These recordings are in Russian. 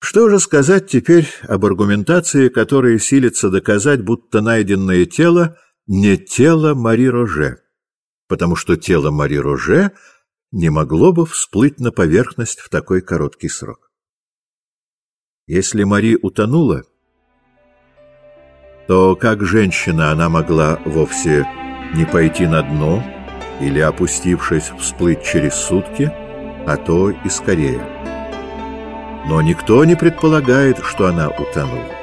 Что же сказать теперь об аргументации, которая силится доказать, будто найденное тело не тело Мари Роже, потому что тело Мари Роже не могло бы всплыть на поверхность в такой короткий срок. Если Мари утонула, то как женщина она могла вовсе не пойти на дно или, опустившись, всплыть через сутки, а то и скорее. Но никто не предполагает, что она утонула.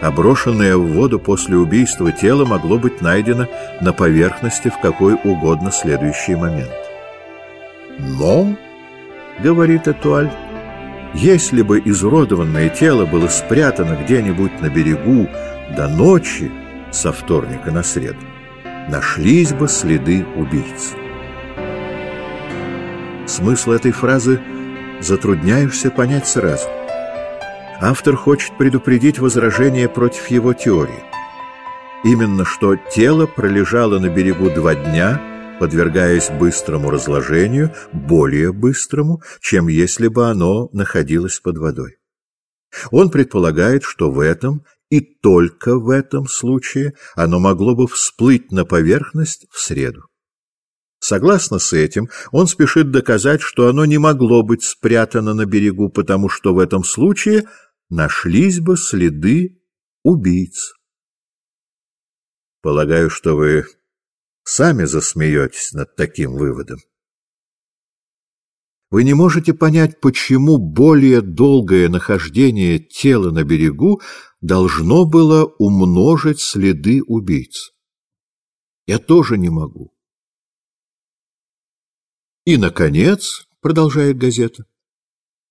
Оброшенное в воду после убийства тело могло быть найдено на поверхности в какой угодно следующий момент. «Но», — говорит Этуаль, — «если бы изуродованное тело было спрятано где-нибудь на берегу до ночи со вторника на среду, нашлись бы следы убийц». Смысл этой фразы затрудняешься понять сразу. Автор хочет предупредить возражение против его теории. Именно что тело пролежало на берегу два дня, подвергаясь быстрому разложению, более быстрому, чем если бы оно находилось под водой. Он предполагает, что в этом и только в этом случае оно могло бы всплыть на поверхность в среду. Согласно с этим, он спешит доказать, что оно не могло быть спрятано на берегу, потому что в этом случае нашлись бы следы убийц. Полагаю, что вы сами засмеетесь над таким выводом. Вы не можете понять, почему более долгое нахождение тела на берегу должно было умножить следы убийц. Я тоже не могу. И, наконец, продолжает газета,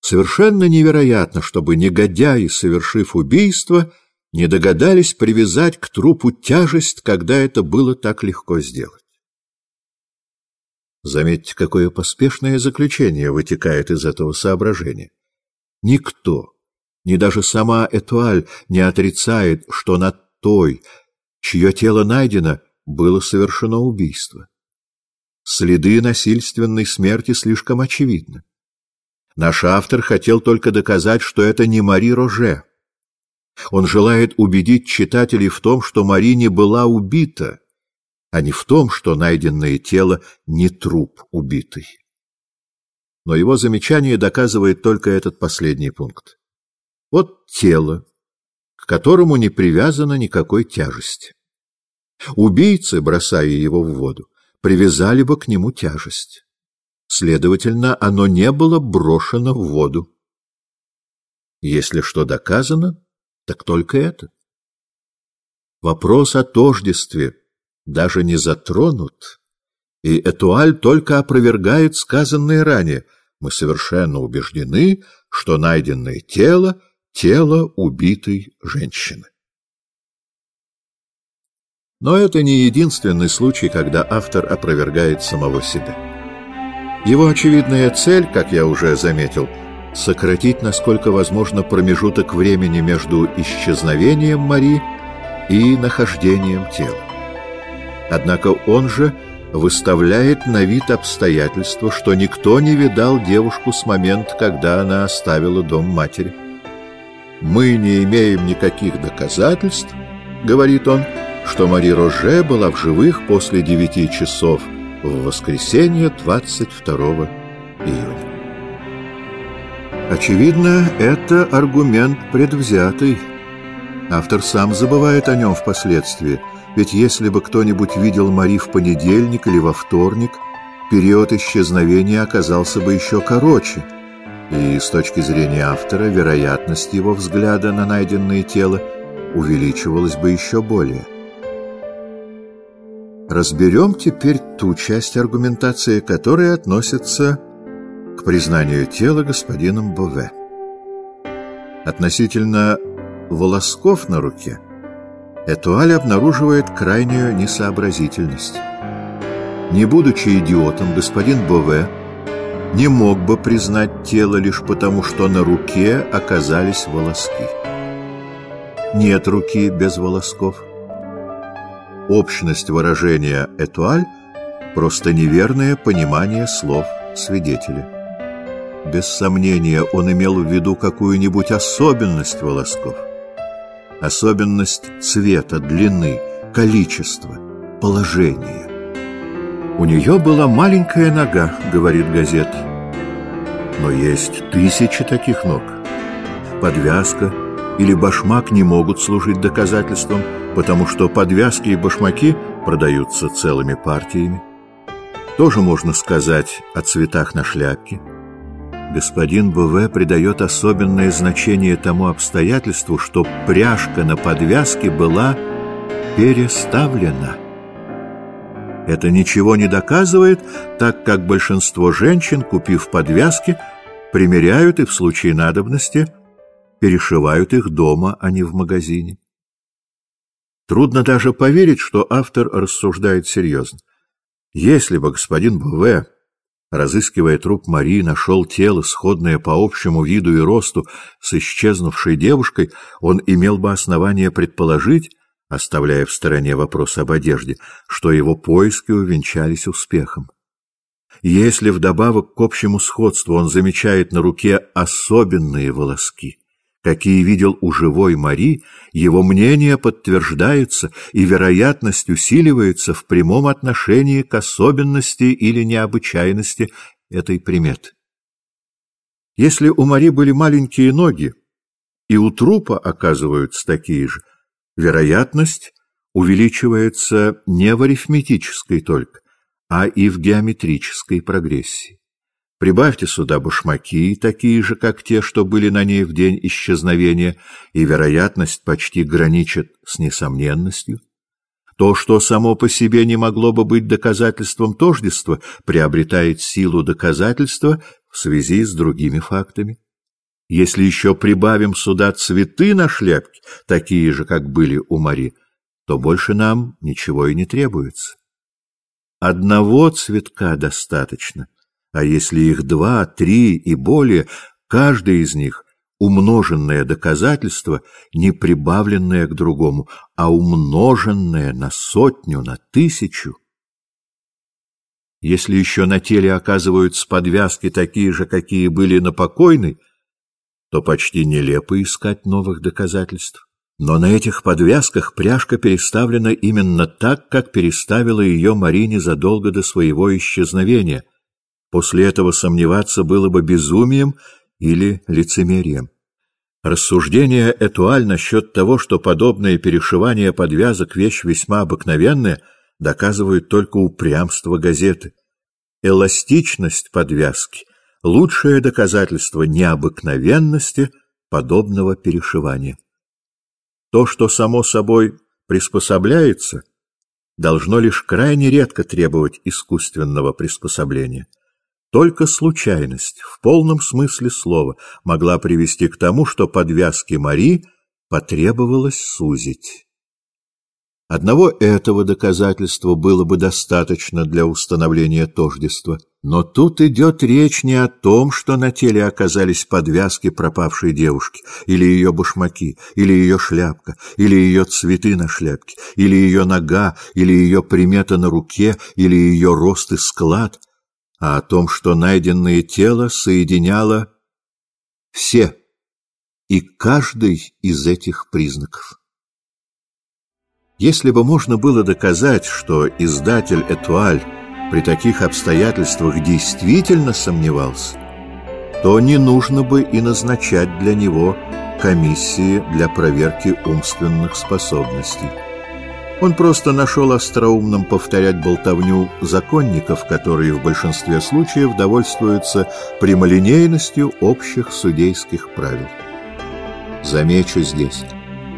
совершенно невероятно, чтобы негодяи, совершив убийство, не догадались привязать к трупу тяжесть, когда это было так легко сделать. Заметьте, какое поспешное заключение вытекает из этого соображения. Никто, ни даже сама Этуаль, не отрицает, что над той, чье тело найдено, было совершено убийство. Следы насильственной смерти слишком очевидны. Наш автор хотел только доказать, что это не Мари Роже. Он желает убедить читателей в том, что Мари не была убита, а не в том, что найденное тело не труп убитый. Но его замечание доказывает только этот последний пункт. Вот тело, к которому не привязана никакой тяжести. Убийцы, бросая его в воду, привязали бы к нему тяжесть. Следовательно, оно не было брошено в воду. Если что доказано, так только это. Вопрос о тождестве даже не затронут, и Этуаль только опровергает сказанное ранее. Мы совершенно убеждены, что найденное тело — тело убитой женщины. Но это не единственный случай, когда автор опровергает самого себя. Его очевидная цель, как я уже заметил, сократить насколько возможно промежуток времени между исчезновением Мари и нахождением тела. Однако он же выставляет на вид обстоятельства, что никто не видал девушку с момента, когда она оставила дом матери. «Мы не имеем никаких доказательств», — говорит он, — что Мари Роже была в живых после девяти часов в воскресенье 22 июня. Очевидно, это аргумент предвзятый. Автор сам забывает о нем впоследствии, ведь если бы кто-нибудь видел Мари в понедельник или во вторник, период исчезновения оказался бы еще короче, и с точки зрения автора вероятность его взгляда на найденное тело увеличивалась бы еще более. Разберем теперь ту часть аргументации, которая относится к признанию тела господином Бове. Относительно волосков на руке Этуаль обнаруживает крайнюю несообразительность. Не будучи идиотом, господин Бове не мог бы признать тело лишь потому, что на руке оказались волоски. Нет руки без волосков – общность выражения «этуаль» — просто неверное понимание слов свидетеля. без сомнения, он имел в виду какую-нибудь особенность волосков. Особенность цвета, длины, количества, положения. «У нее была маленькая нога», — говорит газета. Но есть тысячи таких ног. Подвязка или башмак не могут служить доказательством, потому что подвязки и башмаки продаются целыми партиями. Тоже можно сказать о цветах на шляпке. Господин БВ придает особенное значение тому обстоятельству, что пряжка на подвязке была переставлена. Это ничего не доказывает, так как большинство женщин, купив подвязки, примеряют и в случае надобности перешивают их дома, а не в магазине. Трудно даже поверить, что автор рассуждает серьезно. Если бы господин Б.В., разыскивая труп Марии, нашел тело, сходное по общему виду и росту с исчезнувшей девушкой, он имел бы основание предположить, оставляя в стороне вопрос об одежде, что его поиски увенчались успехом. Если вдобавок к общему сходству он замечает на руке особенные волоски, какие видел у живой Мари, его мнение подтверждается и вероятность усиливается в прямом отношении к особенности или необычайности этой приметы. Если у Мари были маленькие ноги, и у трупа оказываются такие же, вероятность увеличивается не в арифметической только, а и в геометрической прогрессии. Прибавьте сюда башмаки, такие же, как те, что были на ней в день исчезновения, и вероятность почти граничит с несомненностью. То, что само по себе не могло бы быть доказательством тождества, приобретает силу доказательства в связи с другими фактами. Если еще прибавим сюда цветы на шляпке, такие же, как были у Мари, то больше нам ничего и не требуется. Одного цветка достаточно, а если их два, три и более, каждый из них — умноженное доказательство, не прибавленное к другому, а умноженное на сотню, на тысячу. Если еще на теле оказываются подвязки такие же, какие были на покойной, то почти нелепо искать новых доказательств. Но на этих подвязках пряжка переставлена именно так, как переставила ее Марине задолго до своего исчезновения. После этого сомневаться было бы безумием или лицемерием. Рассуждение Этуаль насчет того, что подобное перешивание подвязок — вещь весьма обыкновенная, доказывают только упрямство газеты. Эластичность подвязки лучшее доказательство необыкновенности подобного перешивания. То, что само собой приспособляется, должно лишь крайне редко требовать искусственного приспособления. Только случайность, в полном смысле слова, могла привести к тому, что подвязки Мари потребовалось сузить. Одного этого доказательства было бы достаточно для установления тождества. Но тут идет речь не о том, что на теле оказались подвязки пропавшей девушки, или ее башмаки, или ее шляпка, или ее цветы на шляпке, или ее нога, или ее примета на руке, или ее рост и склад, а о том, что найденное тело соединяло все и каждый из этих признаков. Если бы можно было доказать, что издатель «Этуаль» при таких обстоятельствах действительно сомневался, то не нужно бы и назначать для него комиссии для проверки умственных способностей. Он просто нашел остроумным повторять болтовню законников, которые в большинстве случаев довольствуются прямолинейностью общих судейских правил. Замечу здесь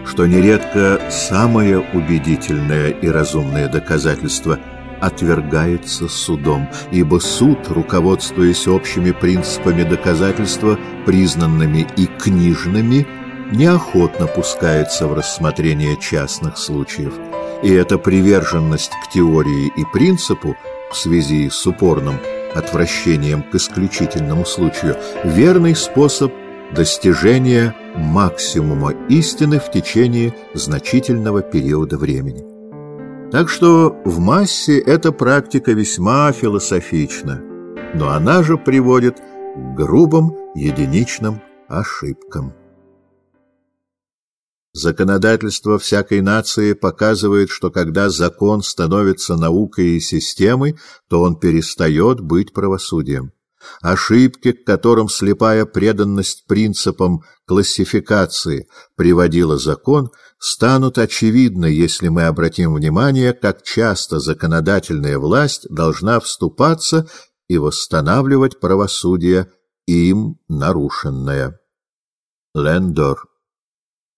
что нередко самое убедительное и разумное доказательство отвергается судом, ибо суд, руководствуясь общими принципами доказательства, признанными и книжными, неохотно пускается в рассмотрение частных случаев. И эта приверженность к теории и принципу в связи с упорным отвращением к исключительному случаю верный способ достижения максимума истины в течение значительного периода времени. Так что в массе эта практика весьма философична, но она же приводит к грубым единичным ошибкам. Законодательство всякой нации показывает, что когда закон становится наукой и системой, то он перестает быть правосудием. Ошибки, к которым слепая преданность принципам классификации приводила закон, станут очевидны, если мы обратим внимание, как часто законодательная власть должна вступаться и восстанавливать правосудие им нарушенное. Лендор